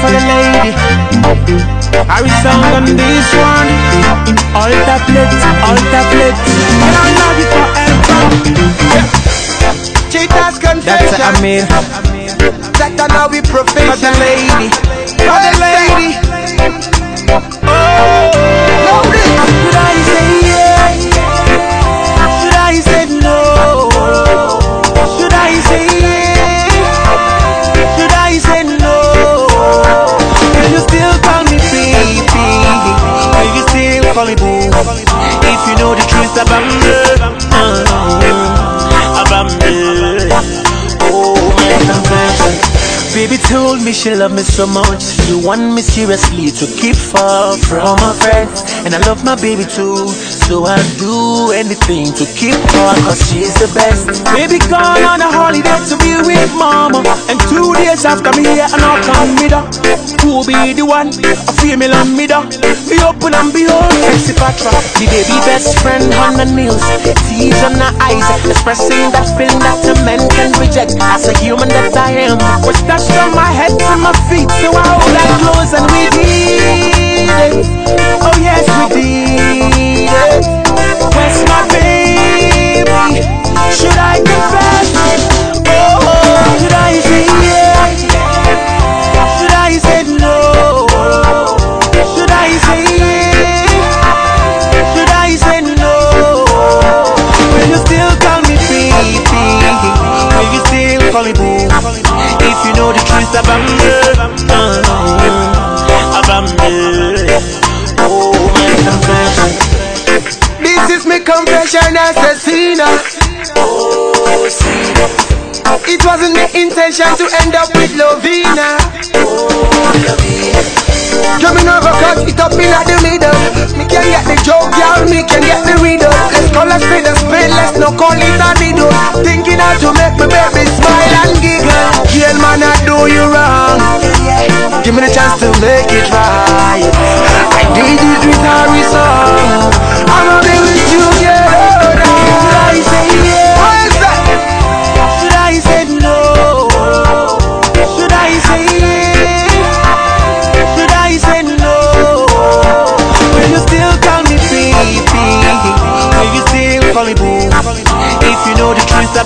for the lady. Harry song on this one. All tablets, all tablets. And I love you forever. Cheetah's confession. That's Amir. That I know we For the profession. lady. For the lady. Baby told me she loved me so much. She want me seriously to keep far from her friends. And I love my baby too. So I'll do anything to keep her, cause she's the best. Baby gone on a holiday to be with days after me here, and I'll come with her. Who be the one? A female and me da. Be open and behold, sexy patra. The baby best friend, on and nails. Tears on her eyes, expressing that feeling that a man can reject. As a human that I am, was touched from my head to my feet. So I hold that close and we did it. Oh yes, we did it. Where's my baby? Sinner. It wasn't my intention to end up with Lovina. Coming over, cut it up in the middle. Me can get the joke, y'all, me can get the riddle. Let's call a spade a spade, let's not call it a needle. Thinking how to make my baby smile and giggle. Girl, man, I do you wrong.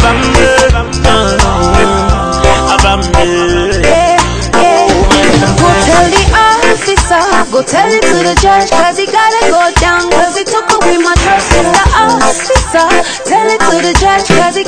Go tell the officer, go tell it to the judge, cause he gotta go down, cause he took away my trust. The officer, tell it to the judge, cause he